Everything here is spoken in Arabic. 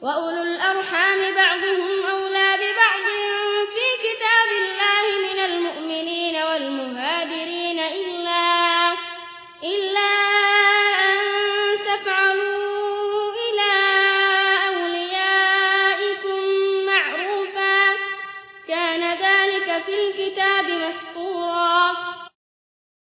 وأولو الأرحام بعد